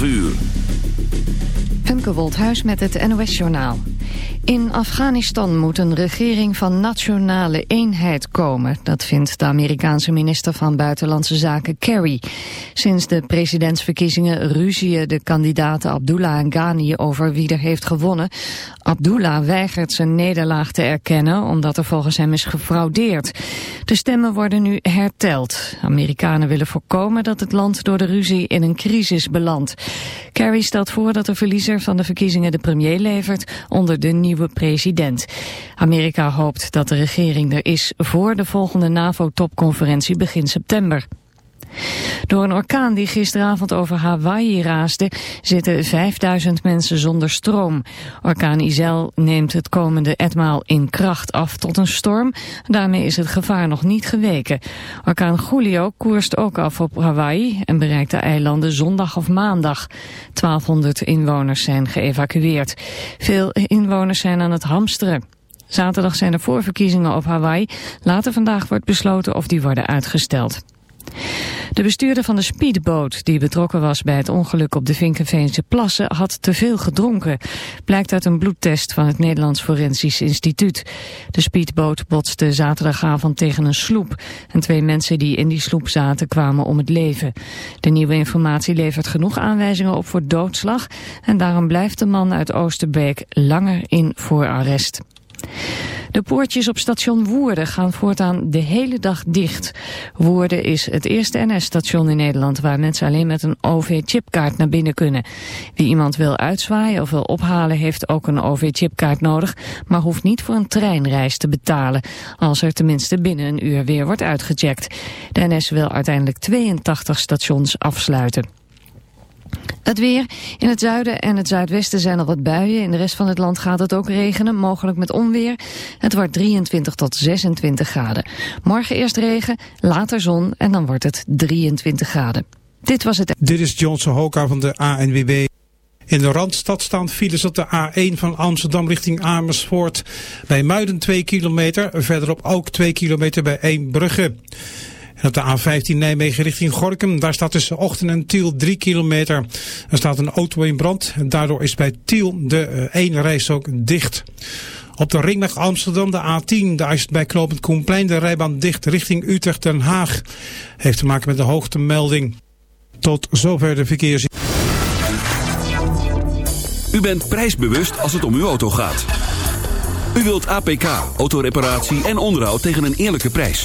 12 uur. Femke Woldhuis met het NOS Journaal. In Afghanistan moet een regering van nationale eenheid komen. Dat vindt de Amerikaanse minister van Buitenlandse Zaken Kerry. Sinds de presidentsverkiezingen ruzien de kandidaten Abdullah en Ghani over wie er heeft gewonnen. Abdullah weigert zijn nederlaag te erkennen omdat er volgens hem is gefraudeerd. De stemmen worden nu herteld. Amerikanen willen voorkomen dat het land door de ruzie in een crisis belandt. Kerry stelt voor dat de verliezer van de verkiezingen de premier levert onder de nieuwe president. Amerika hoopt dat de regering er is voor de volgende NAVO-topconferentie begin september. Door een orkaan die gisteravond over Hawaii raasde... zitten 5000 mensen zonder stroom. Orkaan Isel neemt het komende etmaal in kracht af tot een storm. Daarmee is het gevaar nog niet geweken. Orkaan Julio koerst ook af op Hawaii... en bereikt de eilanden zondag of maandag. 1200 inwoners zijn geëvacueerd. Veel inwoners zijn aan het hamsteren. Zaterdag zijn er voorverkiezingen op Hawaii. Later vandaag wordt besloten of die worden uitgesteld. De bestuurder van de speedboot die betrokken was bij het ongeluk op de Vinkenveense plassen had te veel gedronken. Blijkt uit een bloedtest van het Nederlands Forensisch Instituut. De speedboot botste zaterdagavond tegen een sloep. En twee mensen die in die sloep zaten kwamen om het leven. De nieuwe informatie levert genoeg aanwijzingen op voor doodslag. En daarom blijft de man uit Oosterbeek langer in voorarrest. De poortjes op station Woerden gaan voortaan de hele dag dicht. Woerden is het eerste NS-station in Nederland waar mensen alleen met een OV-chipkaart naar binnen kunnen. Wie iemand wil uitzwaaien of wil ophalen heeft ook een OV-chipkaart nodig, maar hoeft niet voor een treinreis te betalen, als er tenminste binnen een uur weer wordt uitgecheckt. De NS wil uiteindelijk 82 stations afsluiten. Het weer. In het zuiden en het zuidwesten zijn er wat buien. In de rest van het land gaat het ook regenen, mogelijk met onweer. Het wordt 23 tot 26 graden. Morgen eerst regen, later zon en dan wordt het 23 graden. Dit was het. Dit is Johnson Hoka van de ANWB. In de Randstad staan files op de A1 van Amsterdam richting Amersfoort. Bij Muiden 2 kilometer, verderop ook 2 kilometer bij Eembrugge. En op de A15 Nijmegen richting Gorkum, daar staat tussen Ochten en Tiel 3 kilometer. Er staat een auto in brand en daardoor is bij Tiel de ene reis ook dicht. Op de ringweg Amsterdam, de A10, daar is het bij knooppunt Koenplein de rijbaan dicht richting Utrecht-Den Haag. Heeft te maken met de hoogtemelding. Tot zover de verkeers. U bent prijsbewust als het om uw auto gaat. U wilt APK, autoreparatie en onderhoud tegen een eerlijke prijs.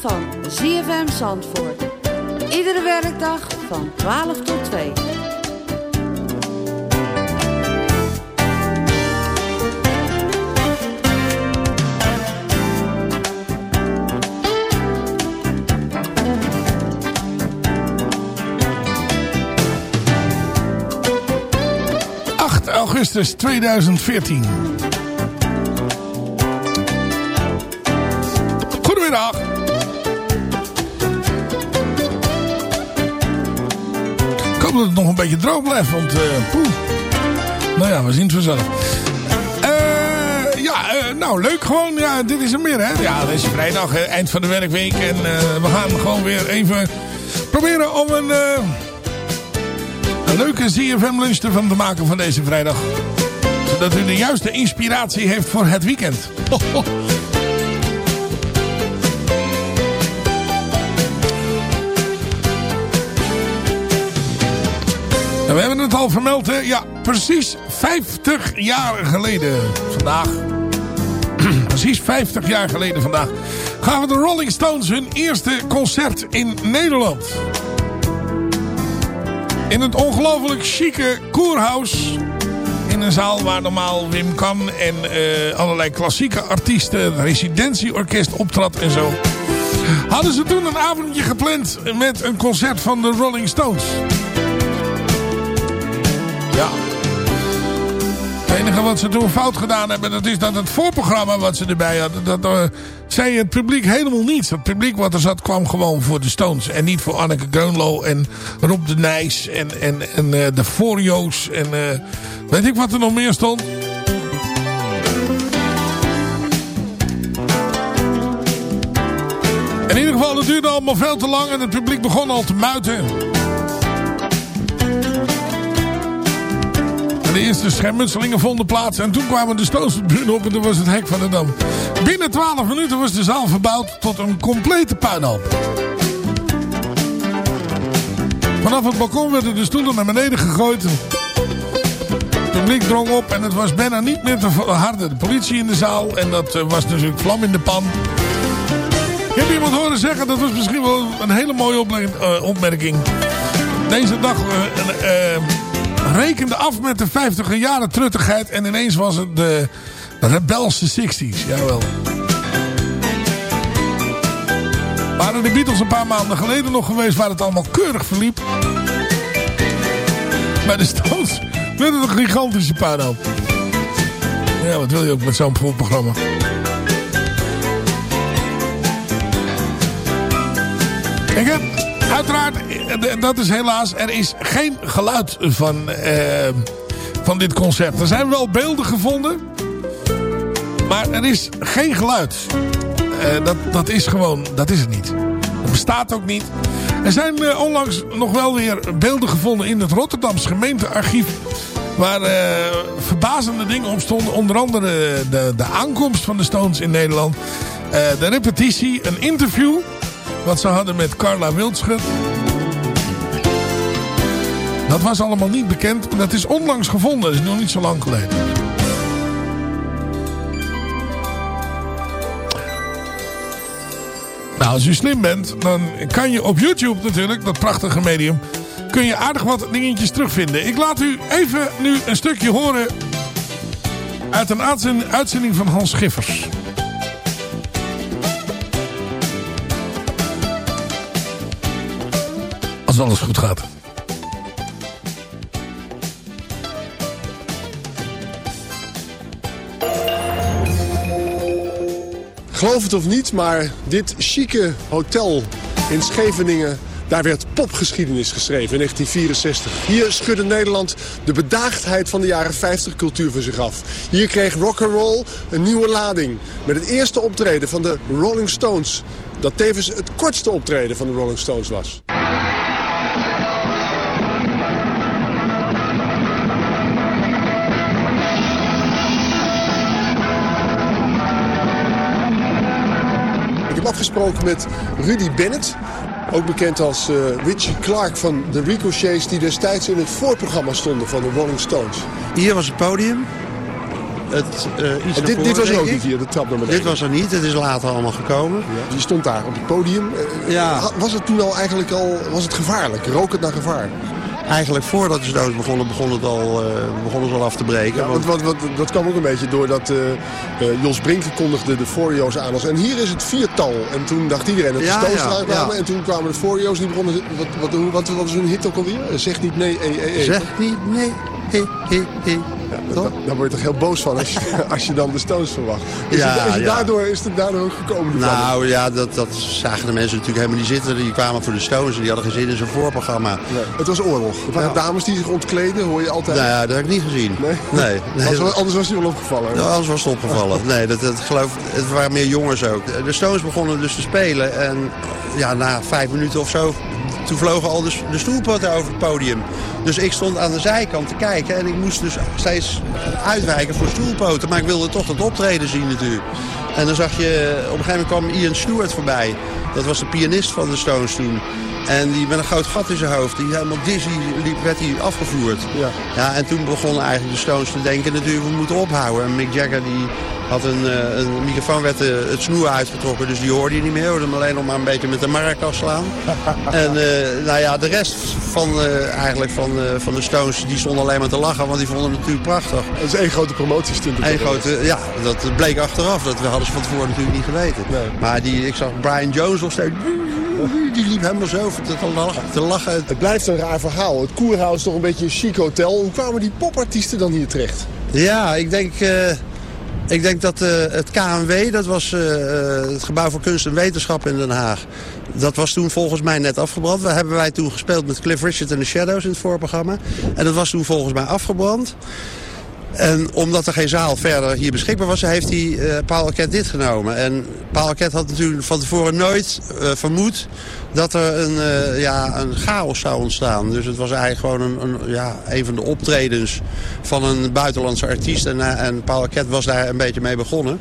Van ZFM Zandvoort. Iedere werkdag van 12 tot 2. augustus 2014. Goedemiddag. Hoop dat het nog een beetje droog blijft, want... Uh, poeh. Nou ja, we zien het vanzelf. Uh, ja, uh, nou leuk gewoon. Ja, dit is er meer, hè. Ja, het is vrijdag, eind van de werkweek. En we gaan gewoon weer even proberen om een een leuke ZFM lunch ervan te maken van deze vrijdag. Zodat u de juiste inspiratie heeft voor het weekend. We hebben het al vermeld? Ja, precies 50 jaar geleden vandaag. precies 50 jaar geleden vandaag. We de Rolling Stones hun eerste concert in Nederland in het ongelooflijk chique Koerhuis. In een zaal waar normaal Wim Kan en uh, allerlei klassieke artiesten, residentieorkest optrad en zo. Hadden ze toen een avondje gepland met een concert van de Rolling Stones. Ja. Het enige wat ze toen fout gedaan hebben, dat is dat het voorprogramma wat ze erbij hadden, dat uh, zei het publiek helemaal niets. Het publiek wat er zat kwam gewoon voor de Stones. En niet voor Anneke Greunlo en Rob de Nijs en, en, en uh, de Forio's en uh, weet ik wat er nog meer stond. In ieder geval, het duurde allemaal veel te lang en het publiek begon al te muiten. De eerste schermutselingen vonden plaats. En toen kwamen de Stones op en toen was het hek van de dam. Binnen 12 minuten was de zaal verbouwd tot een complete puinhoop. Vanaf het balkon werden de stoelen naar beneden gegooid. Het publiek drong op en het was bijna niet meer te harde. De politie in de zaal en dat eh, was natuurlijk vlam in de pan. Ik heb iemand horen zeggen, dat was misschien wel een hele mooie eh, opmerking. Deze dag... Uh, rekende af met de 50 jaren truttigheid. En ineens was het de rebelse 60s. Jawel. Waren de Beatles een paar maanden geleden nog geweest waar het allemaal keurig verliep. Bij de Stones werd het een gigantische puinhoop. Ja, wat wil je ook met zo'n programma? Ik heb uiteraard, eh, dat is helaas, er is geen geluid van, uh, van dit concert. Er zijn wel beelden gevonden, maar er is geen geluid. Uh, dat, dat is gewoon, dat is het niet. Dat bestaat ook niet. Er zijn onlangs nog wel weer beelden gevonden in het Rotterdamse gemeentearchief. Waar verbazende dingen op stonden. Onder andere de, de aankomst van de Stones in Nederland. de repetitie, een interview wat ze hadden met Carla Wildschut. Dat was allemaal niet bekend. Dat is onlangs gevonden. Dat is nog niet zo lang geleden. Nou, als u slim bent, dan kan je op YouTube natuurlijk, dat prachtige medium, kun je aardig wat dingetjes terugvinden. Ik laat u even nu een stukje horen uit een uitzending van Hans Schiffers. Als alles goed gaat. Geloof het of niet, maar dit chique hotel in Scheveningen... daar werd popgeschiedenis geschreven in 1964. Hier schudde Nederland de bedaagdheid van de jaren 50 cultuur voor zich af. Hier kreeg rock'n'roll een nieuwe lading. Met het eerste optreden van de Rolling Stones... dat tevens het kortste optreden van de Rolling Stones was. Heb afgesproken met Rudy Bennett. Ook bekend als uh, Richie Clark van de Ricochets... die destijds in het voorprogramma stonden van de Rolling Stones. Hier was het podium. het eh, iets naar dit, dit voren, was er ook niet hier, de trap naar beneden. Dit was er niet, het is later allemaal gekomen. Ja, die stond daar op het podium. Eh, Ja. Was het toen al eigenlijk al was het gevaarlijk? Rook het naar gevaar? Eigenlijk voordat de Stones begonnen, begon het al, eh, begonnen ze al af te breken. Ja, want wat, wat, dat kwam ook een beetje doordat eh eh, Jos Brink kondigde de Forio's aan als... En hier is het viertal. En toen dacht iedereen dat de Ja, kwamen. En toen kwamen de Forio's die begonnen... Wat, wat, wat, wat, wat is hun hit ook alweer? Zeg niet nee. Zeg niet nee, he, he, he. Da- Daar word je toch heel boos van als je, als je dan de Stones verwacht. Is, Ja, het, is, het ja. daardoor, is het daardoor ook gekomen? plannen? Nou ja, dat, dat zagen de mensen natuurlijk helemaal niet zitten. Die kwamen voor de Stones en die hadden geen zin in zo'n voorprogramma. Nee, het was oorlog. Waren dames die zich ontkleden, hoor je altijd. Nou ja, dat heb ik niet gezien. Nee? Nee. nee. Anders, anders was hij wel opgevallen. Nou, anders was het opgevallen. Nee, dat, dat geloof, het waren meer jongens ook. De Stones begonnen dus te spelen. En ja, na vijf minuten of zo, toen vlogen al de, de stoelpotten over het podium. Dus ik stond aan de zijkant te kijken. En ik moest dus steeds uitwijken voor stoelpoten. Maar ik wilde toch dat optreden zien natuurlijk. En dan zag je, op een gegeven moment kwam Ian Stewart voorbij. Dat was de pianist van de Stones toen. En die met een groot gat in zijn hoofd, die helemaal dizzy liep, werd hij afgevoerd. Ja. Ja, en toen begonnen eigenlijk de Stones te denken natuurlijk, we moeten ophouden. En Mick Jagger die had een, eh, een microfoon, werd eh, het snoer uitgetrokken, dus die hoorde je niet meer. Hoorde hem alleen nog maar een beetje met de maracas slaan. en eh, nou ja, de rest van, eigenlijk van, van de Stones, die stonden alleen maar te lachen, want die vonden het natuurlijk prachtig. Dat is één grote promotiestunt. Eén grote, ja, dat bleek achteraf. Dat hadden ze van tevoren natuurlijk niet geweten. Nee. Maar die, ik zag Brian Jones nog steeds, die liep helemaal zo te lachen. Te lachen. Het blijft een raar verhaal. Het Koerhuis is toch een beetje een chic hotel. Hoe kwamen die popartiesten dan hier terecht? Ja, ik denk, eh, ik denk dat eh, het KNW, dat was eh, het Gebouw voor Kunst en Wetenschap in Den Haag. Dat was toen volgens mij net afgebrand. Daar hebben wij toen gespeeld met Cliff Richard en de Shadows in het voorprogramma. En dat was toen volgens mij afgebrand. En omdat er geen zaal verder hier beschikbaar was, heeft hij eh Paul Arquette dit genomen. En Paul Arquette had natuurlijk van tevoren nooit eh, vermoed dat er een, eh, ja, een chaos zou ontstaan. Dus het was eigenlijk gewoon een, een, ja, een van de optredens van een buitenlandse artiest. En, en Paul Arquette was daar een beetje mee begonnen.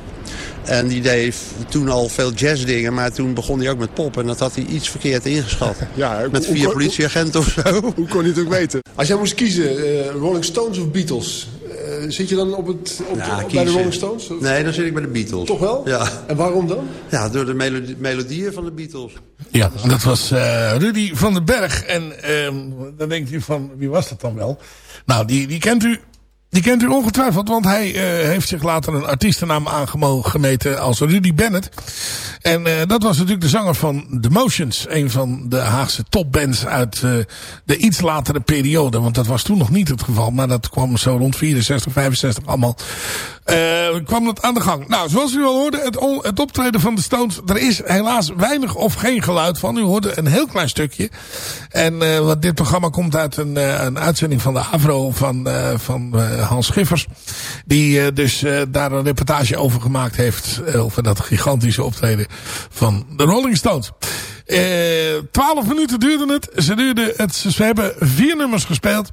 En die deed toen al veel jazzdingen, maar toen begon hij ook met pop. En dat had hij iets verkeerd ingeschat. Ja, hoe- met vier politieagenten of zo. Hoe kon je het ook weten? Als jij moest kiezen, eh, Rolling Stones of Beatles? Eh, zit je dan op het, op Ja, de- bij de. Rolling Stones? Of- Nee, dan zit ik bij de Beatles. Toch wel? Ja, En waarom dan? ja door de melodie, melodieën van de Beatles. Ja, dat was eh, Rudy van den Berg. En ehm, dan denkt u van, wie was dat dan wel? Nou, die, die kent u... Die kent u ongetwijfeld, want hij eh, heeft zich later een artiestennaam aangemeten als Rudy Bennett. En eh, dat was natuurlijk de zanger van The Motions. Een van de Haagse topbands uit eh, de iets latere periode. Want dat was toen nog niet het geval. Maar dat kwam zo rond 64, 65 allemaal. Eh, kwam het aan de gang. Nou, zoals u al hoorde, het, het optreden van de Stones. Er is helaas weinig of geen geluid van. U hoorde een heel klein stukje. En eh, want dit programma komt uit een, eh, een uitzending van de AVRO van, van Hans Schiffers. Die dus daar een reportage over gemaakt heeft. over dat gigantische optreden van de Rolling Stones. Twaalf minuten duurde het. Ze, duurde het. Ze hebben vier nummers gespeeld.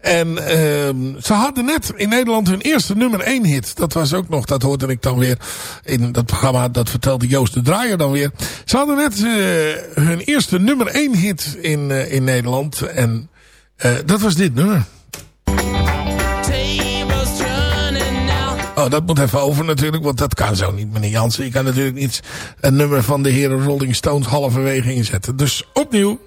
En ehm ze hadden net in Nederland hun eerste nummer 1 hit. Dat was ook nog, dat hoorde ik dan weer in dat programma. Dat vertelde Joost de Draaier dan weer. Ze hadden net eh, hun eerste nummer 1 hit in, eh, in Nederland. En eh, dat was dit nummer. Oh, dat moet even over natuurlijk, want dat kan zo niet, meneer Jansen. Je kan natuurlijk niet een nummer van de heren Rolling Stones halverwege inzetten. Dus opnieuw.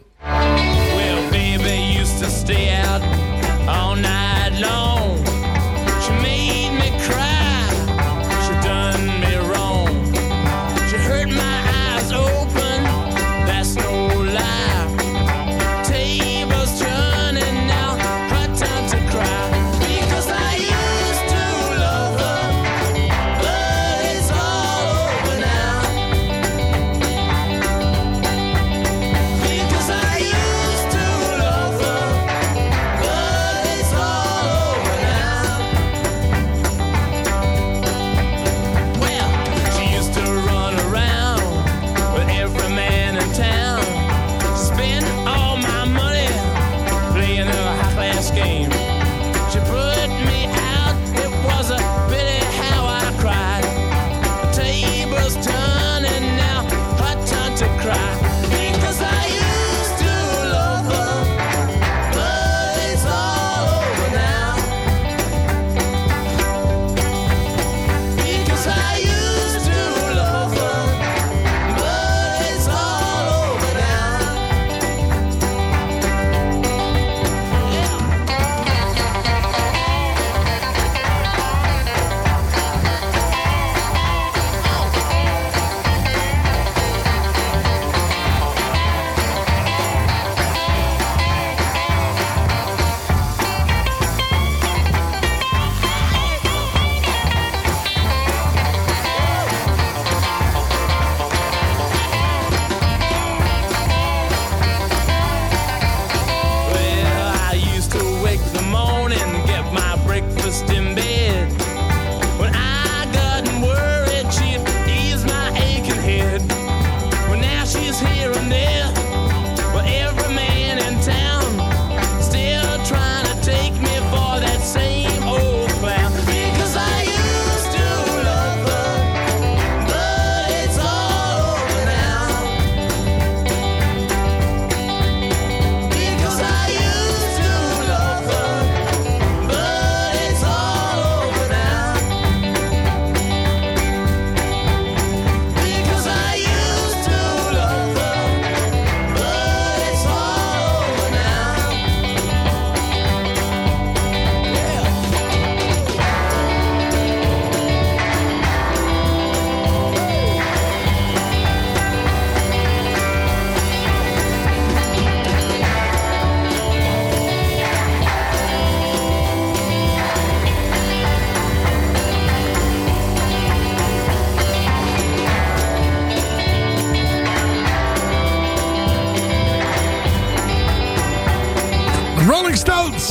Rolling Stones.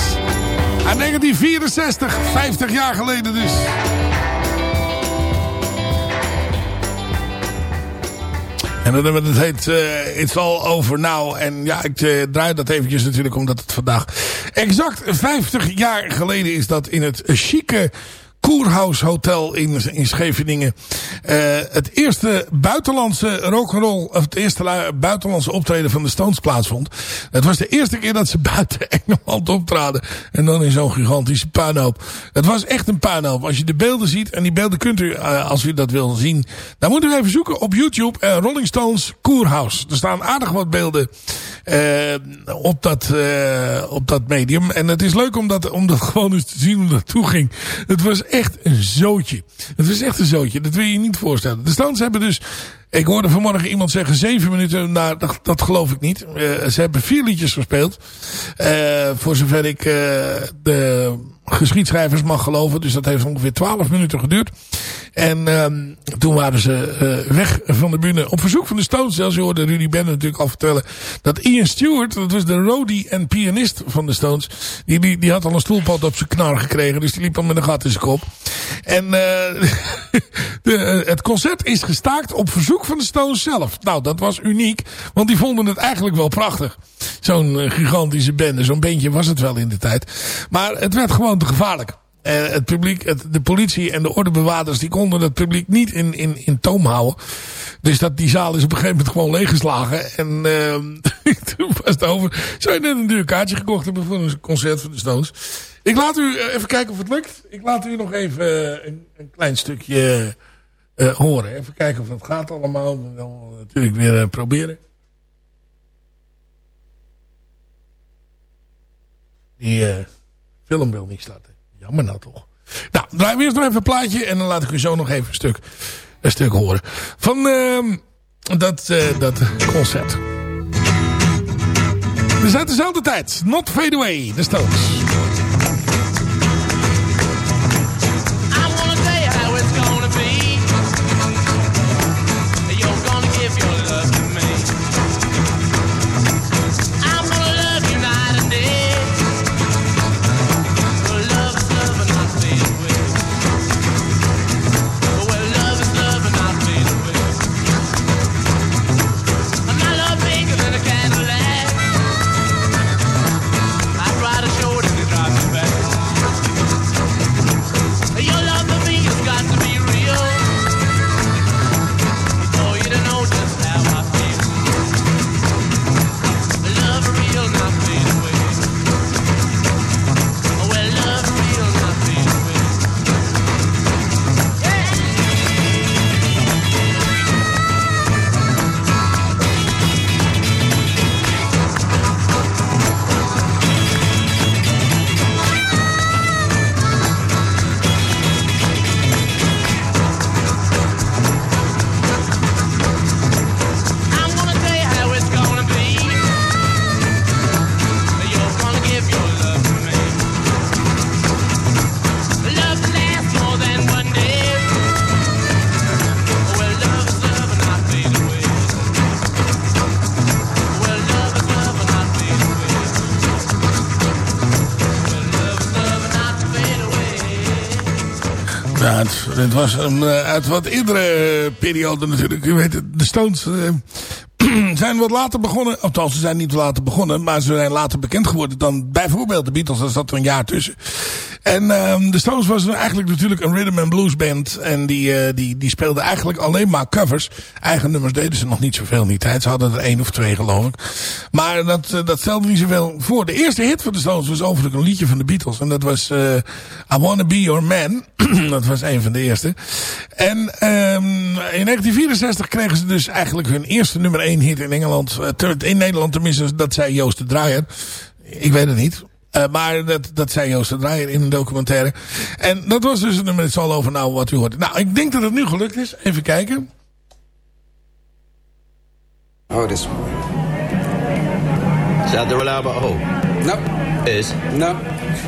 Uit 1964, 50 jaar geleden dus. En dat, dat heet eh It's All Over Now. En ja, ik eh, draai dat eventjes natuurlijk omdat het vandaag exact 50 jaar geleden is dat in het chique Koerhuis Hotel in, in Scheveningen. eh, het eerste buitenlandse rock'n'roll, of het eerste buitenlandse optreden van de Stones plaatsvond. Het was de eerste keer dat ze buiten Engeland optraden. En dan in zo'n gigantische puinhoop. Het was echt een puinhoop. Als je de beelden ziet, en die beelden kunt u, eh, als u dat wil zien, dan moet u even zoeken op YouTube. eh, Rolling Stones Koerhuis. Er staan aardig wat beelden op, dat, op dat medium. En het is leuk om dat, om dat gewoon eens te zien hoe dat toe ging. Het was echt een zootje. Het was echt een zootje. Dat wil je je niet voorstellen. De Stones hebben dus... Ik hoorde vanmorgen iemand zeggen zeven minuten. Nou, dat, dat geloof ik niet. Eh, ze hebben vier liedjes gespeeld. Eh, voor zover ik eh, de geschiedschrijvers mag geloven. Dus dat heeft ongeveer twaalf minuten geduurd. En ehm, toen waren ze eh, weg van de bühne. Op verzoek van de Stones zelfs. Je hoorde Rudy Bennett natuurlijk al vertellen. Dat Ian Stewart, dat was de roadie en pianist van de Stones. Die, die, die had al een stoelpad op zijn knar gekregen. Dus die liep al met een gat in zijn kop. En eh, het concert is gestaakt op verzoek van de Stones zelf. Nou, dat was uniek. Want die vonden het eigenlijk wel prachtig. Zo'n eh, gigantische bende. Zo'n beentje was het wel in de tijd. Maar het werd gewoon te gevaarlijk. Eh, het publiek, het, de politie en de ordebewaarders... die konden het publiek niet in, in, in toom houden. Dus dat, die zaal is op een gegeven moment gewoon leeggeslagen. En eh, toen was het over. Zou je net een duur kaartje gekocht hebben... voor een concert van de Stones. Ik laat u eh, even kijken of het lukt. Ik laat u nog even een, een klein stukje horen. Even kijken of dat gaat allemaal. Wel natuurlijk weer proberen. Die film wil niet starten. Jammer nou toch. Nou, draai eerst nog even een plaatje. En dan laat ik u zo nog even een stuk, een stuk horen. Van ehm, dat, eh, dat concert. Dus uit dezelfde tijd. Not Fade Away. De Stones. Ja, het, het was een, eh, uit wat eerdere periode natuurlijk. U weet het, de Stones eh, zijn wat later begonnen. Althans, ze zijn niet later begonnen. Maar ze zijn later bekend geworden dan bijvoorbeeld de Beatles. Daar zat er een jaar tussen. En um, de Stones was eigenlijk natuurlijk een rhythm and blues band. En die, uh, die, die speelden eigenlijk alleen maar covers. Eigen nummers deden ze nog niet zoveel in die tijd. Ze hadden er één of twee geloof ik. Maar dat, uh, dat stelde niet zoveel voor. De eerste hit van de Stones was overigens een liedje van de Beatles. En dat was uh, I Wanna Be Your Man. dat was een van de eerste. En um, in 1964 kregen ze dus eigenlijk hun eerste nummer één hit in Engeland. In Nederland tenminste, dat zei Joost de Draaier. Ik weet het niet. Uh, maar dat, dat zei Joost de Draaier in een documentaire. En dat was dus een It's All Over Now wat u hoort. Nou, ik denk dat het nu gelukt is. Even kijken. Oh, this Is that the reliable hole? No. Is? No.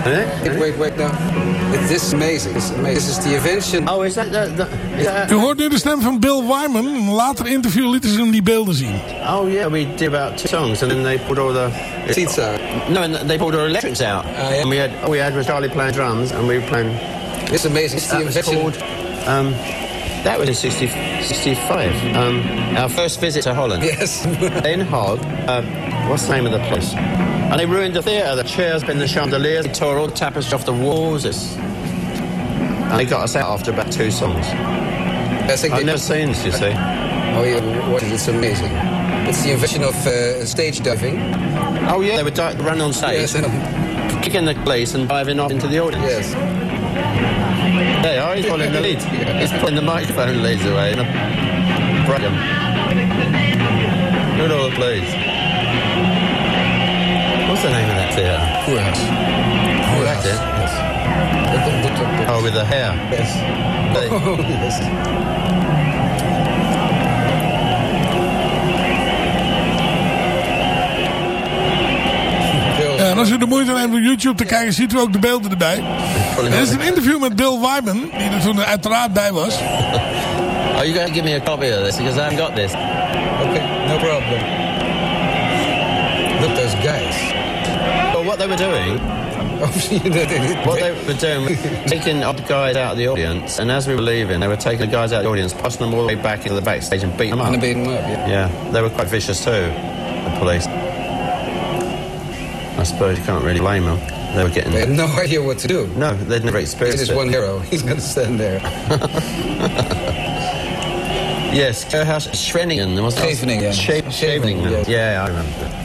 Wait, wait, wait, no. It, this is amazing. This is amazing. This is the invention. Oh, is that the... the is that... U hoort nu de stem van Bill Wyman. In een later interview lieten ze hem die beelden zien. Oh, yeah, we did about two songs and then they put all the... Seats out. No, and they pulled all the electrics out. Uh, yeah. And we had, all we had was Charlie playing drums and we were playing... It's amazing. It's the invention. called... Um, that was in 60, 65. Um, our first visit to Holland. Yes. In Hog, uh, what's the name of the place? And they ruined the theatre. The chairs been the chandeliers. They tore all the tapestry off the walls. It's... And they got us out after about two songs. I think I've they- never seen this, you see. Oh, yeah, what is it? It's amazing. It's the invention of uh, stage diving. Oh, yeah. They would di- run on stage, Yes, kicking the place and diving off into the audience. yes. Oh, he's pulling the lead. He's pulling the microphone leads away and break them. Look at all the blades. What's the name of that theatre? Courthouse. Oh, it. Yes. Oh, with the hair. Yes. They- Oh, yes. Ja, en als u de moeite neemt om YouTube te kijken, ziet u ook de beelden erbij. Er is een interview met Bill Wyman, die er toen uiteraard bij was. Oh, you going to give me a copy of this because I haven't got this. Okay, no problem. Look, those guys. Well, what they were doing, you know, they- they- what they were doing, taking up the guys out of the audience, and as we were leaving, they were taking the guys out of the audience, pushing them all the way back into the backstage and beating them And up. they beat 'em up, yeah. Yeah, they were quite vicious too, the police. I suppose you can't really blame them. They were getting... They had no idea what to do. No, they'd never experienced it. one hero. He's going to stand there. Yes, Kerhouse Schwenningen. Was Scheveningen, yeah. Scheveningen. Scheveningen, yes. Yeah, I remember.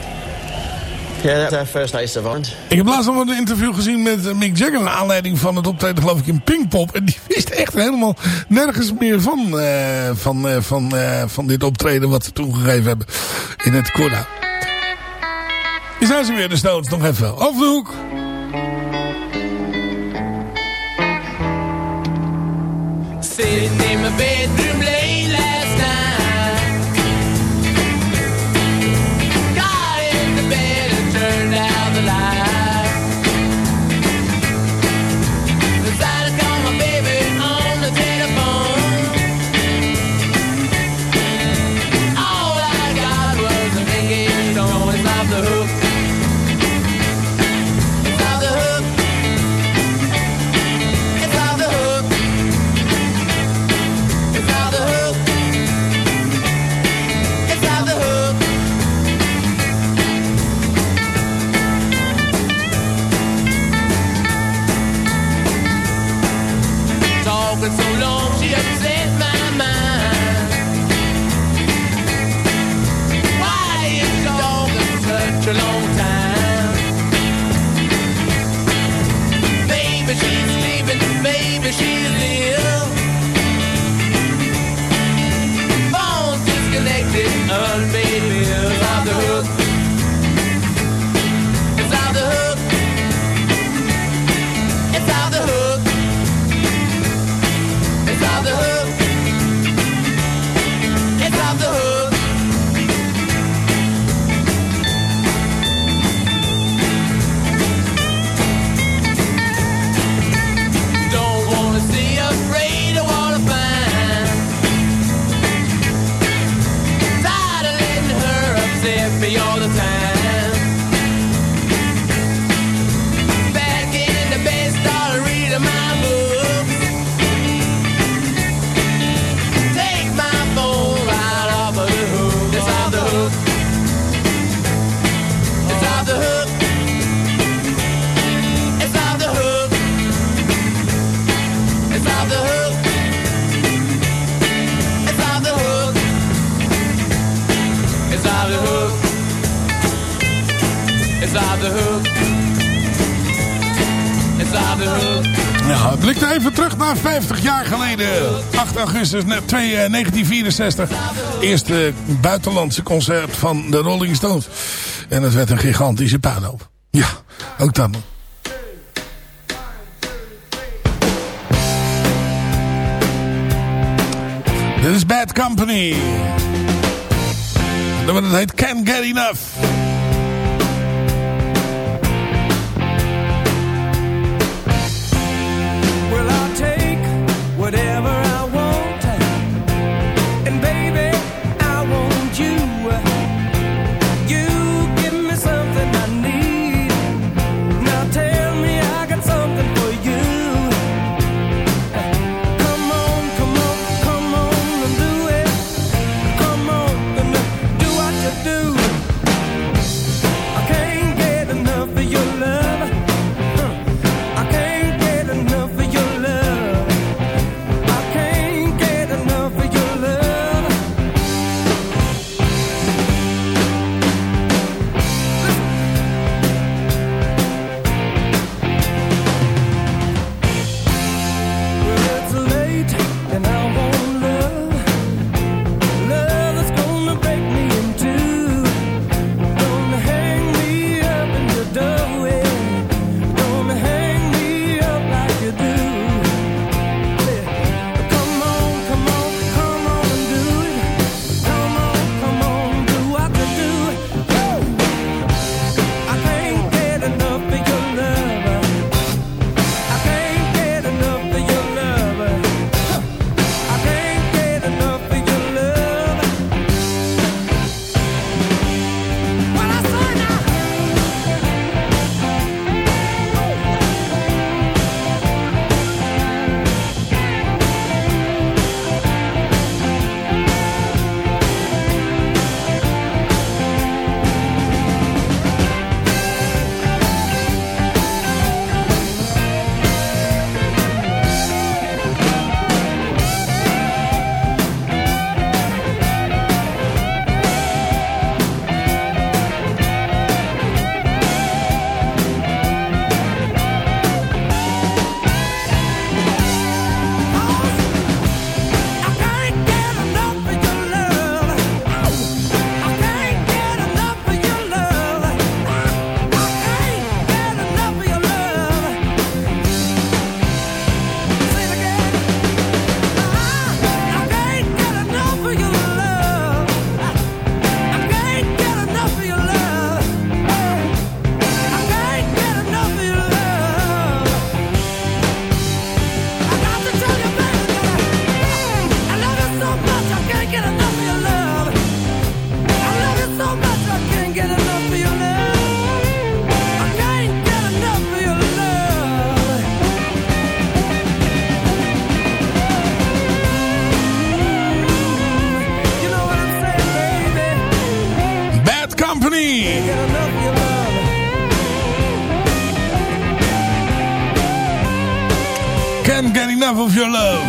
Yeah, that's our first of Holland. Ik heb laatst nog een interview gezien met Mick Jagger... naar aanleiding van het optreden geloof ik in Pinkpop. En die wist echt helemaal nergens meer van... eh, van, eh, van, eh, van dit optreden wat ze toen gegeven hebben in het Corda. Hier zijn ze weer, de Stones, nog even. Over de hoek. Even terug naar 50 jaar geleden. 8 augustus ne- twee- eh, 1964. Eerste buitenlandse concert van de Rolling Stones. En het werd een gigantische puinhoop. Ja, ook dat. Dit is Bad Company. Dat heet Can't Get Enough. Whatever your love.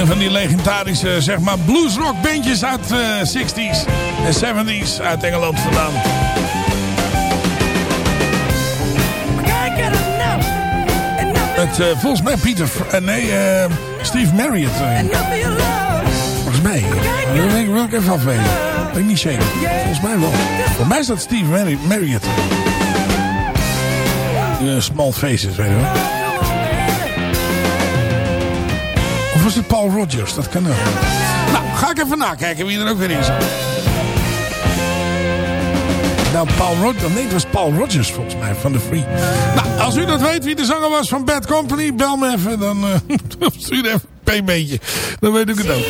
Een van die legendarische, zeg maar, bluesrock bandjes uit de 60s en 70s uit Engeland vandaan. Met eh, volgens mij Peter, Fr- eh, nee, eh, Steve Marriott. Dat wil ik, even afwegen. Dat weet ik niet zeker. Volgens mij wel. Voor mij is dat Steve Marri- Marriott. Eh, small Faces, weet je wel. Of was het Paul Rogers? Dat kan ook. Nou, ga ik even nakijken wie er ook weer zat. Nou, Paul Rogers. Nee, het was Paul Rogers volgens mij van The Free. Nou, als u dat weet wie de zanger was van Bad Company, bel me even. Dan uh, stuur even een pb'tje. Dan weet ik het ook.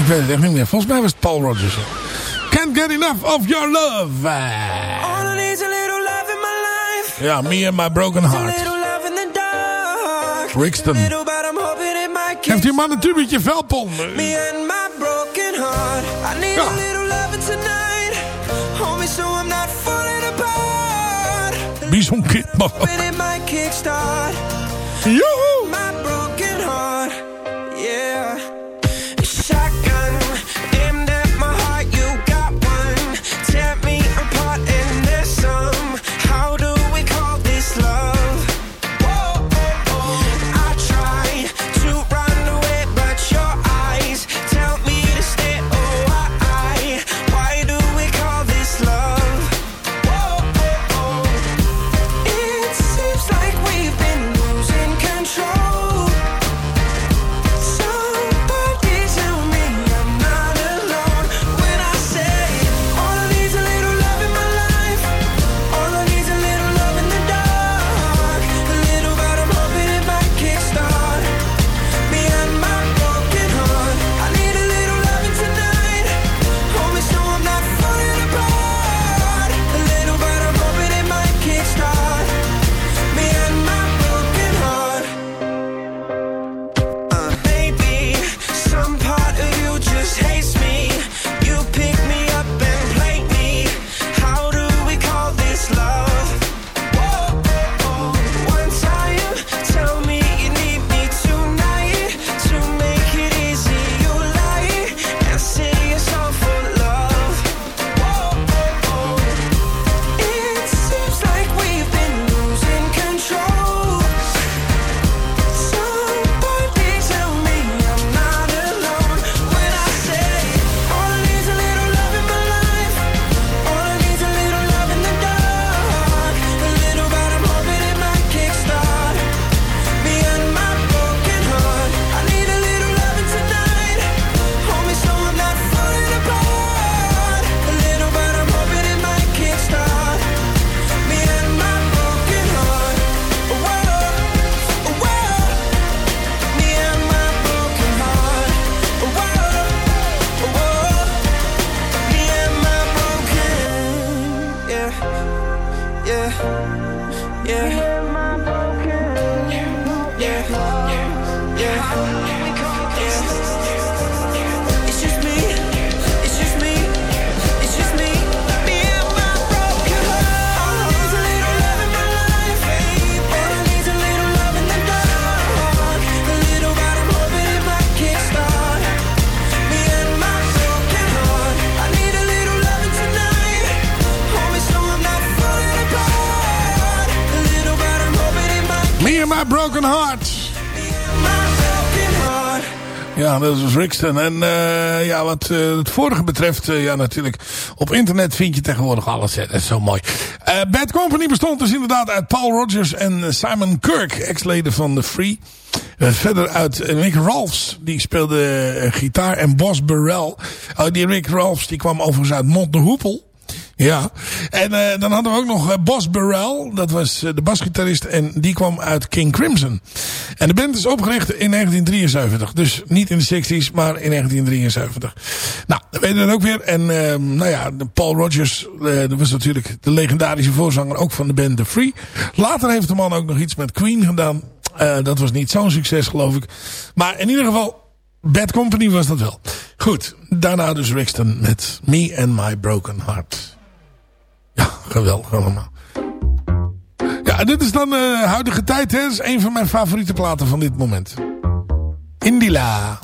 Ik weet het echt niet meer. Volgens mij was het Paul Rogers. Can't get enough of your love. All I need's a little love in my life. Ja, me and my broken heart. love. Brixton. Heeft die man een tubetje velpon? Me and my broken heart. I need Ja. a little loving tonight. Hold me so I'm not falling apart. Bison Kid, man. Joehoe! Broken Heart. Ja, dat was Rixton. En eh, ja, wat eh, het vorige betreft, eh, ja natuurlijk, op internet vind je tegenwoordig alles. Dat is zo mooi. Bad Company bestond dus inderdaad uit Paul Rogers en Simon Kirk, ex-leden van The Free. Verder uit Rick Ralphs, die speelde gitaar. En Bos Burrell. Oh, die Rick Ralphs, die kwam overigens uit Mont de Hoepel. Ja, en uh, dan hadden we ook nog uh, Bos Burrell. Dat was uh, de basgitarist en die kwam uit King Crimson. En de band is opgericht in 1973. Dus niet in de 60s, maar in 1973. Nou, dat weten we dan ook weer. En nou ja, Paul Rogers, dat was natuurlijk de legendarische voorzanger ook van de band The Free. Later heeft de man ook nog iets met Queen gedaan. dat was niet zo'n succes geloof ik. Maar in ieder geval, Bad Company was dat wel. Goed, daarna dus Rixton met Me and My Broken Heart. Ja, geweldig allemaal. Ja, dit is dan uh, huidige tijd. Hè. Dat is een van mijn favoriete platen van dit moment. Indila.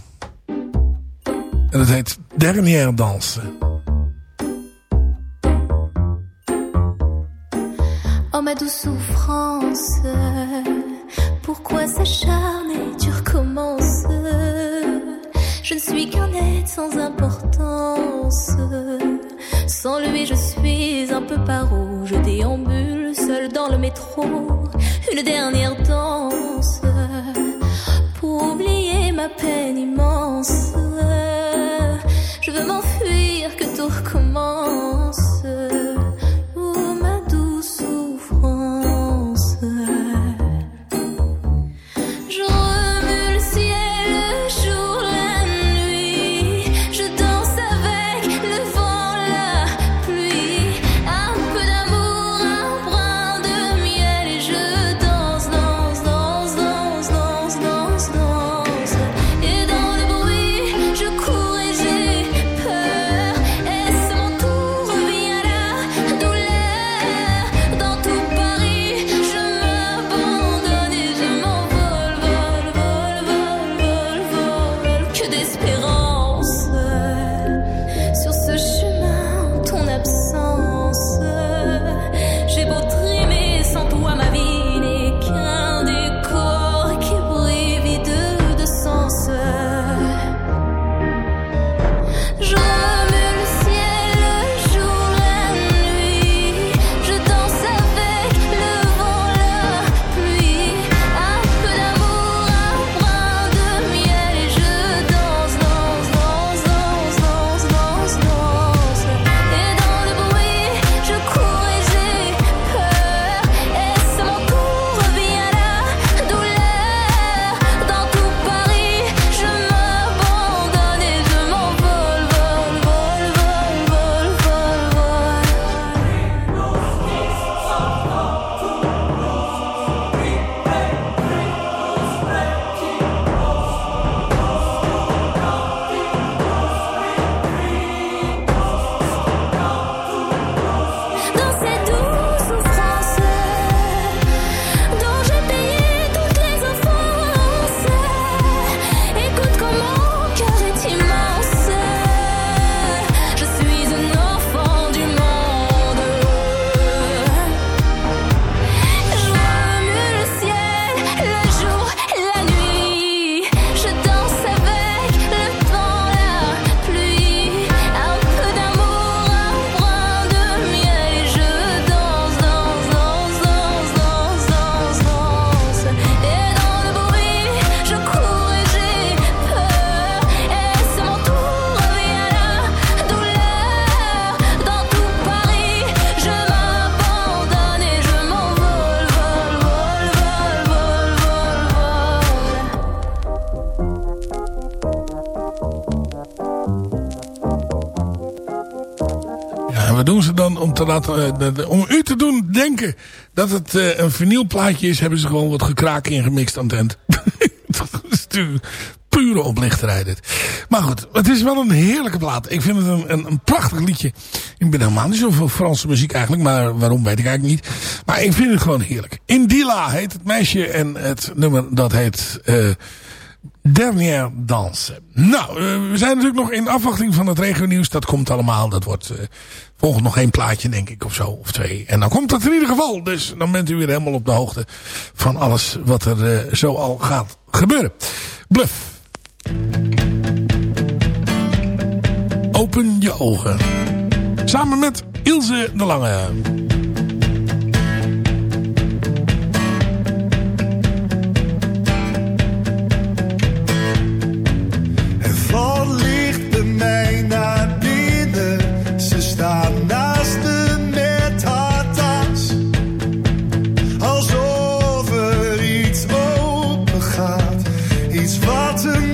En dat heet Dernière Danse. Oh ma douce souffrance, pourquoi s'acharner, tu recommences Je ne suis qu'un être sans importance. Sans lui, je suis un peu paro. Je déambule seul dans le métro. Une dernière danse pour oublier ma peine immense. Je veux m'enfuir, que tout recommence. Eh, om u te doen denken dat het eh, een vinylplaatje is, hebben ze gewoon wat gekraak ingemixt aan eind. dat is pure oplichterij dit. Maar goed, het is wel een heerlijke plaat. Ik vind het een, een, een prachtig liedje. Ik ben helemaal niet zo van Franse muziek eigenlijk, maar waarom weet ik eigenlijk niet. Maar ik vind het gewoon heerlijk. Indila heet het meisje en het nummer dat heet... eh, Dernière danse. Nou, eh, we zijn natuurlijk nog in afwachting van het regionieuws. Dat komt allemaal. Dat wordt eh, volgend nog één plaatje, denk ik, of zo. Of twee. En dan komt dat in ieder geval. Dus dan bent u weer helemaal op de hoogte van alles wat er eh, zo al gaat gebeuren. Bluff. Open je ogen. Samen met Ilse de Lange. Iets wat er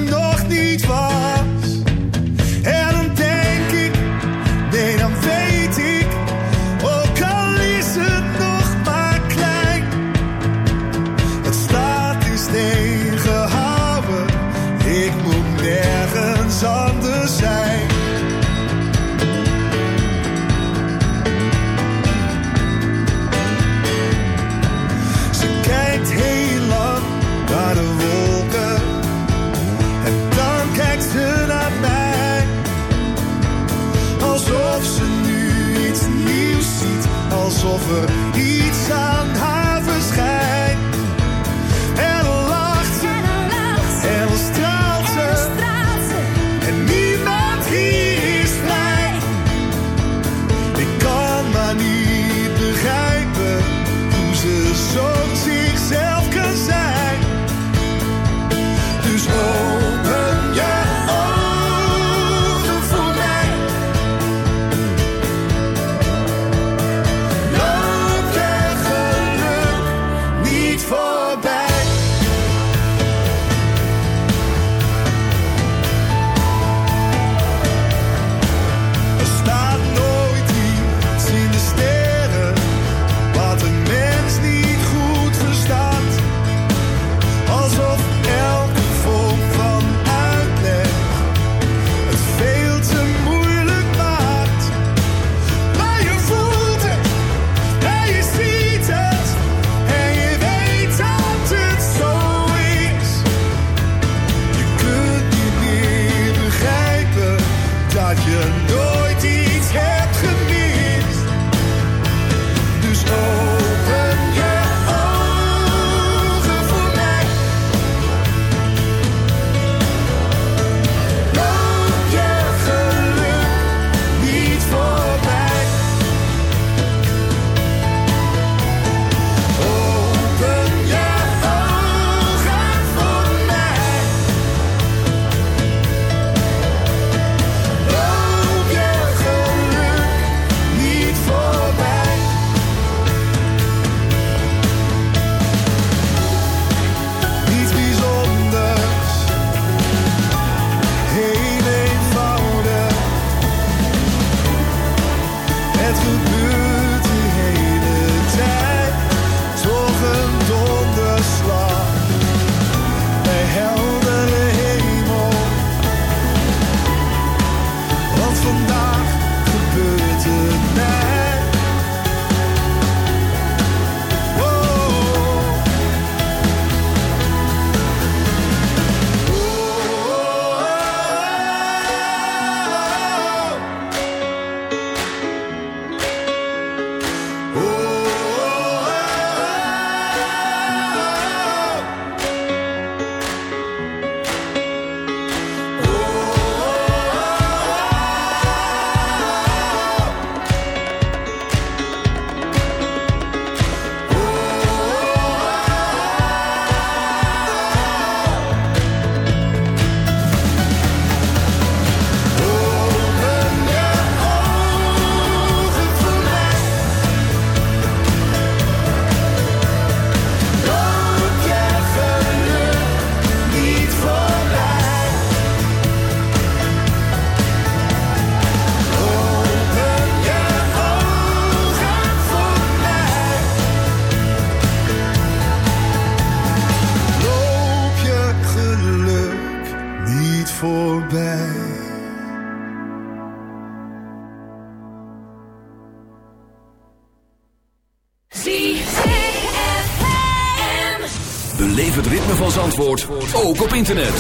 ook op internet.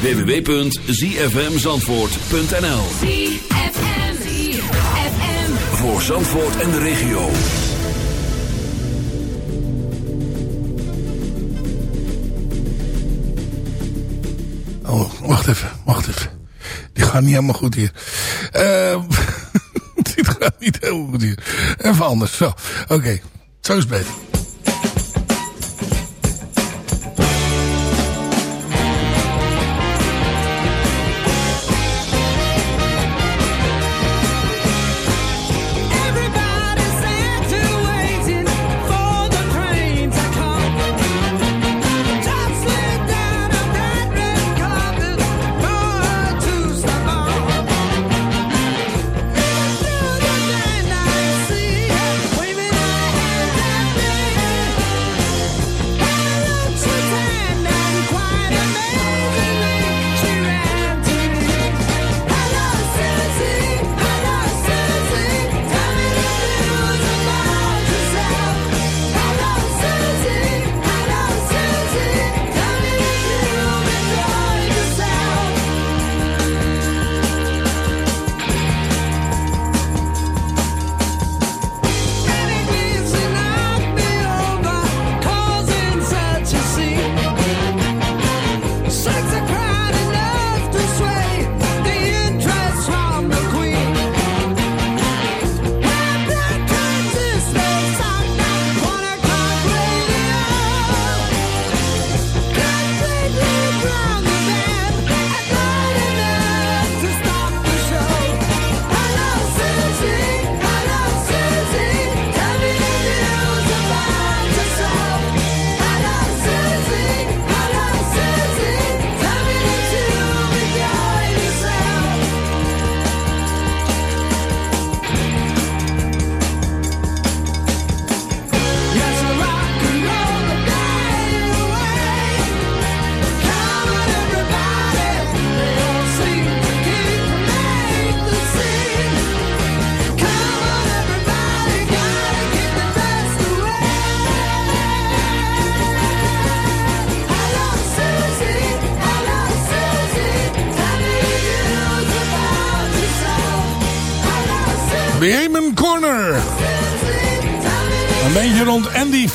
www.zfmzandvoort.nl Voor Zandvoort en de regio. Oh, wacht even, wacht even. Die gaat niet helemaal goed hier. Eh, dit gaat niet helemaal goed hier. Even anders, zo. Oké, zo is beter.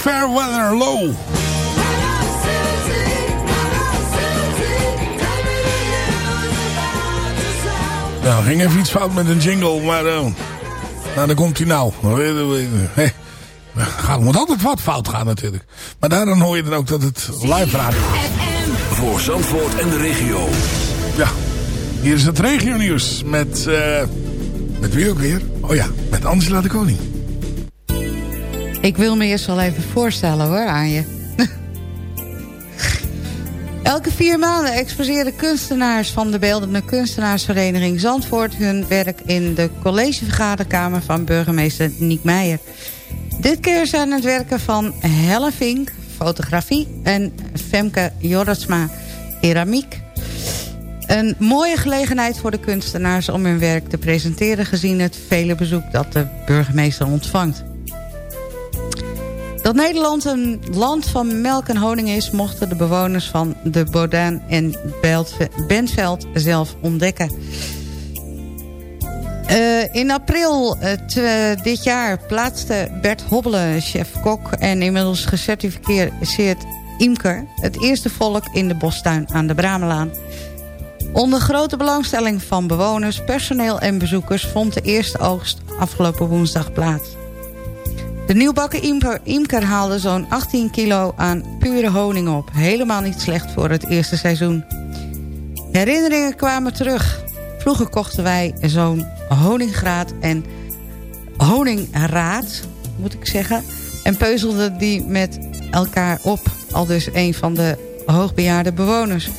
Fairweather Low. Nou, ging even iets fout met een jingle, maar... Uh, nou, daar komt hij nou. Hey. Gaat, moet altijd wat fout gaan natuurlijk. Maar daarom hoor je dan ook dat het live radio is. Voor Zandvoort en de regio. Ja, hier is het regio nieuws met... Uh, met wie ook weer? Oh ja, met Angela de Koning. Ik wil me eerst wel even voorstellen hoor aan je. Elke vier maanden exposeren kunstenaars van de Beeldende Kunstenaarsvereniging Zandvoort... hun werk in de collegevergaderkamer van burgemeester Niek Meijer. Dit keer zijn het werken van Helle Vink, fotografie... en Femke Jorritsma, keramiek. Een mooie gelegenheid voor de kunstenaars om hun werk te presenteren... gezien het vele bezoek dat de burgemeester ontvangt. Dat Nederland een land van melk en honing is... mochten de bewoners van de Bodaan en Bentveld zelf ontdekken. Uh, in april uh, dit jaar plaatste Bert Hobbelen, chef-kok... en inmiddels gecertificeerd imker... het eerste volk in de bostuin aan de Bramelaan... Onder grote belangstelling van bewoners, personeel en bezoekers... vond de eerste oogst afgelopen woensdag plaats. De nieuwbakken imker, imker haalde zo'n 18 kilo aan pure honing op. Helemaal niet slecht voor het eerste seizoen. Herinneringen kwamen terug. Vroeger kochten wij zo'n honingraad en honingraad, moet ik zeggen... en peuzelden die met elkaar op. Al dus een van de hoogbejaarde bewoners...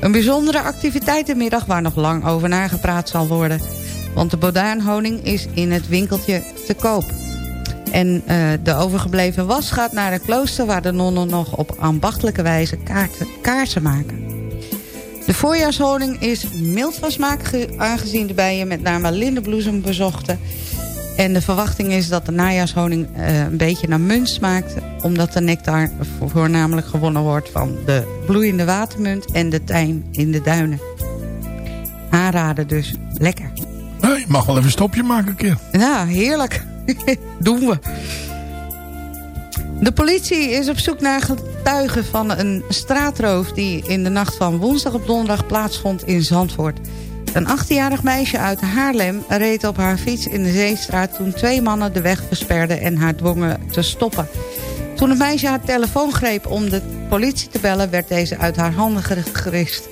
Een bijzondere activiteitenmiddag waar nog lang over nagepraat zal worden. Want de bodaanhoning is in het winkeltje te koop. En uh, de overgebleven was gaat naar een klooster... waar de nonnen nog op ambachtelijke wijze kaarten, kaarsen maken. De voorjaarshoning is mild van smaak... aangezien de bijen met name lindenbloesem bezochten. En de verwachting is dat de najaarshoning eh, een beetje naar munt smaakt... omdat de nectar voornamelijk gewonnen wordt van de bloeiende watermunt... en de tijm in de duinen. Aanraden dus. Lekker. Nou, je mag wel even een stopje maken een keer. Ja, heerlijk. Doen we. De politie is op zoek naar getuigen van een straatroof... die in de nacht van woensdag op donderdag plaatsvond in Zandvoort. Een 18-jarig meisje uit Haarlem reed op haar fiets in de Zeestraat... toen twee mannen de weg versperden en haar dwongen te stoppen. Toen het meisje haar telefoon greep om de politie te bellen... werd deze uit haar handen gerist.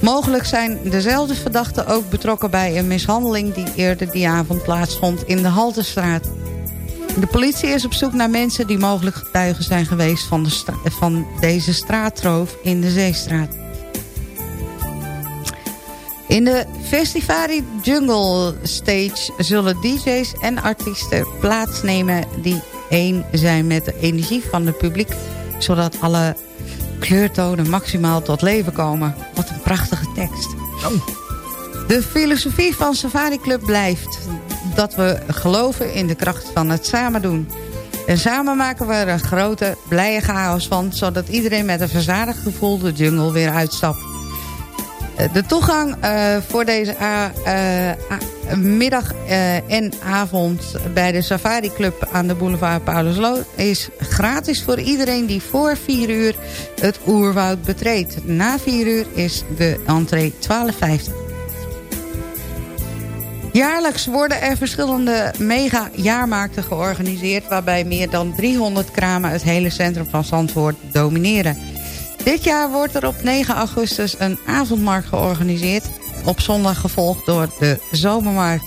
Mogelijk zijn dezelfde verdachten ook betrokken bij een mishandeling... die eerder die avond plaatsvond in de Haltestraat. De politie is op zoek naar mensen die mogelijk getuigen zijn geweest... van, de van deze straatroof in de Zeestraat. In de Festivari Jungle Stage zullen DJ's en artiesten plaatsnemen... die één zijn met de energie van het publiek... zodat alle kleurtonen maximaal tot leven komen. Wat een prachtige tekst. De filosofie van Safari Club blijft dat we geloven in de kracht van het samen doen. En samen maken we er een grote, blije chaos van... zodat iedereen met een verzadigd gevoel de jungle weer uitstapt. Eh, De toegang eh, voor deze eh, middag en avond bij de Safari Club aan de boulevard Paulusloot is gratis voor iedereen die voor 4 uur het oerwoud betreedt. Na 4 uur is de entree 12,50. Jaarlijks worden er verschillende mega-jaarmarkten georganiseerd... waarbij meer dan 300 kramen het hele centrum van Zandvoort domineren. Dit jaar wordt er op 9 augustus een avondmarkt georganiseerd... op zondag gevolgd door de zomermarkt.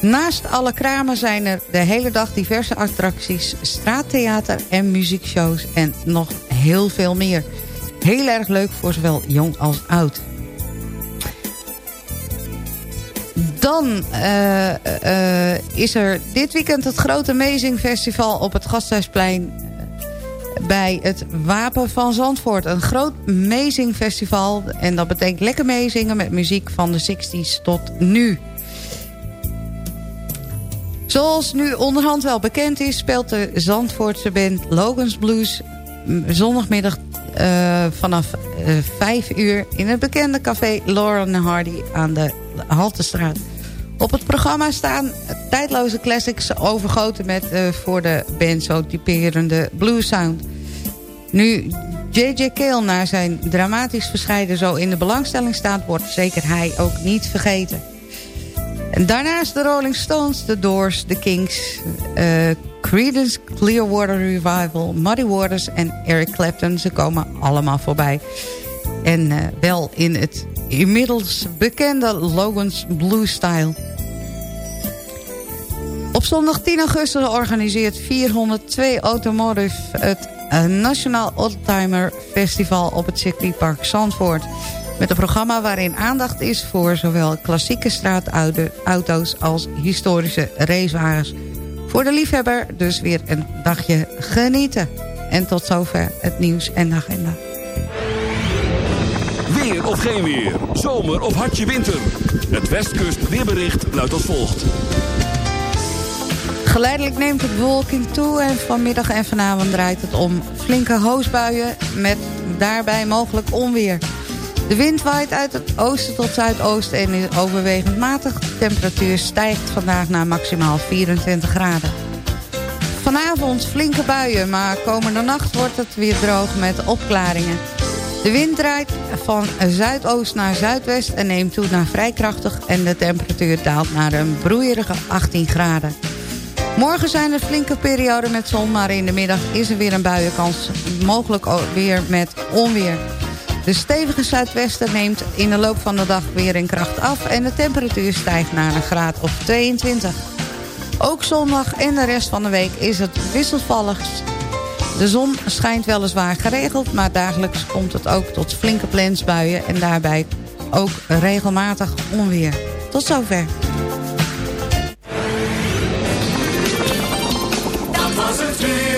Naast alle kramen zijn er de hele dag diverse attracties... straattheater en muziekshows en nog heel veel meer. Heel erg leuk voor zowel jong als oud. Dan eh, eh, is er dit weekend het grote Amazing Festival op het Gasthuisplein bij het Wapen van Zandvoort. Een groot Amazing Festival en dat betekent lekker meezingen met muziek van de 60s tot nu. Zoals nu onderhand wel bekend is... speelt de Zandvoortse band Logan's Blues... m, zondagmiddag eh, vanaf eh 5 uur... in het bekende café Lauren Hardy aan de Haltestraat. Op het programma staan tijdloze classics overgoten... met eh, voor de band zo typerende blues sound. Nu J.J. Cale naar zijn dramatisch verscheiden zo in de belangstelling staat... wordt zeker hij ook niet vergeten. En daarnaast de Rolling Stones, The Doors, The Kings... eh Creedence Clearwater Revival, Muddy Waters en Eric Clapton. Ze komen allemaal voorbij. En eh, wel in het inmiddels bekende Logan's Blue Style. Op zondag 10 augustus organiseert 402 Automotive... het eh, Nationaal Oldtimer Festival op het circuitpark Zandvoort. Met een programma waarin aandacht is voor zowel klassieke straatauto's... als historische racewagens. Voor de liefhebber dus weer een dagje genieten. En tot zover het nieuws en agenda. Weer of geen weer. Zomer of hartje winter. Het Westkust weerbericht luidt als volgt. Geleidelijk neemt de bewolking toe en vanmiddag en vanavond draait het om flinke hoosbuien met daarbij mogelijk onweer. De wind waait uit het oosten tot zuidoosten en is overwegend matig. De temperatuur stijgt vandaag naar maximaal 24 graden. Vanavond flinke buien, maar komende nacht wordt het weer droog met opklaringen. De wind draait van zuidoost naar zuidwest en neemt toe naar vrij krachtig... en de temperatuur daalt naar een broeierige 18 graden. Morgen zijn er flinke perioden met zon, maar in de middag is er weer een buienkans. Mogelijk weer met onweer. De stevige zuidwesten neemt in de loop van de dag weer in kracht af... en de temperatuur stijgt naar een graad of 22. Ook zondag en de rest van de week is het wisselvallig. De zon schijnt weliswaar geregeld... maar dagelijks komt het ook tot flinke plensbuien... en daarbij ook regelmatig onweer. Tot zover. Dat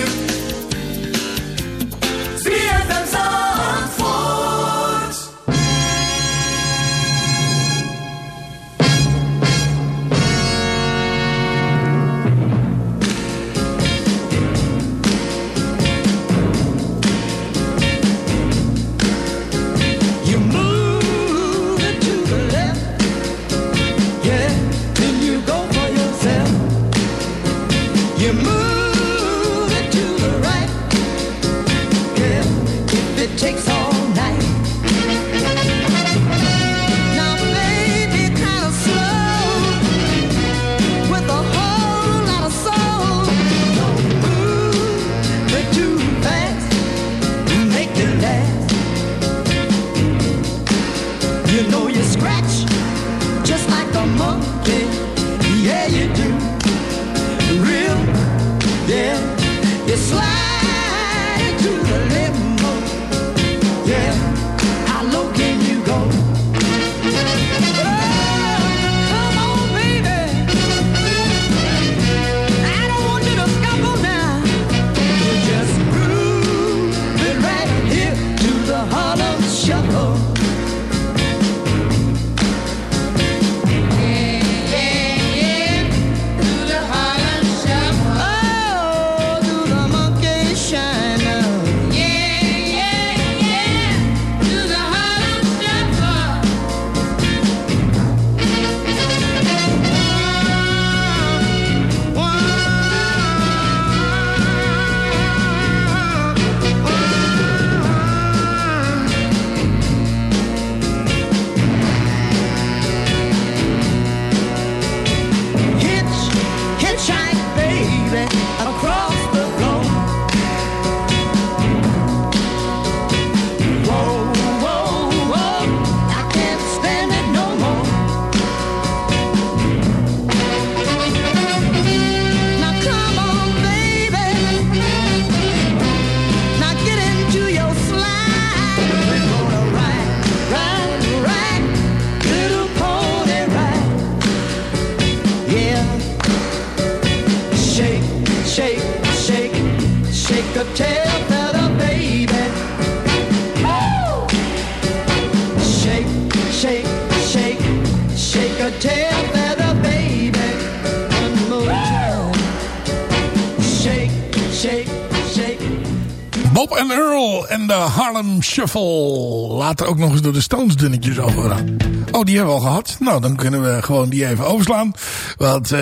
Shuffle. Later ook nog eens door de Stones dunnetjes overgedaan. Oh, die hebben we al gehad. Nou, dan kunnen we gewoon die even overslaan. Want uh,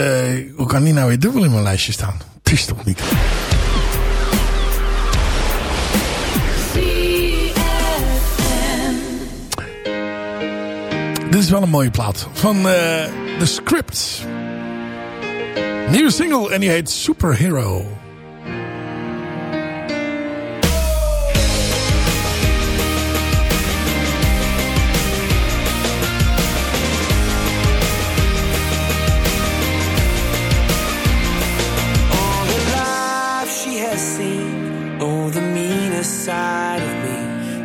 hoe kan die nou weer dubbel in mijn lijstje staan? Het is toch niet... Dit is wel een mooie plaat. Van de The Script. Nieuwe single en die heet Superhero.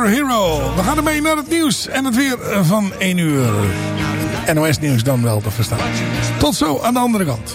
Superhero. We gaan ermee naar het nieuws en het weer eh, van 1 uur. NOS nieuws dan wel te verstaan. Tot zo aan de andere kant.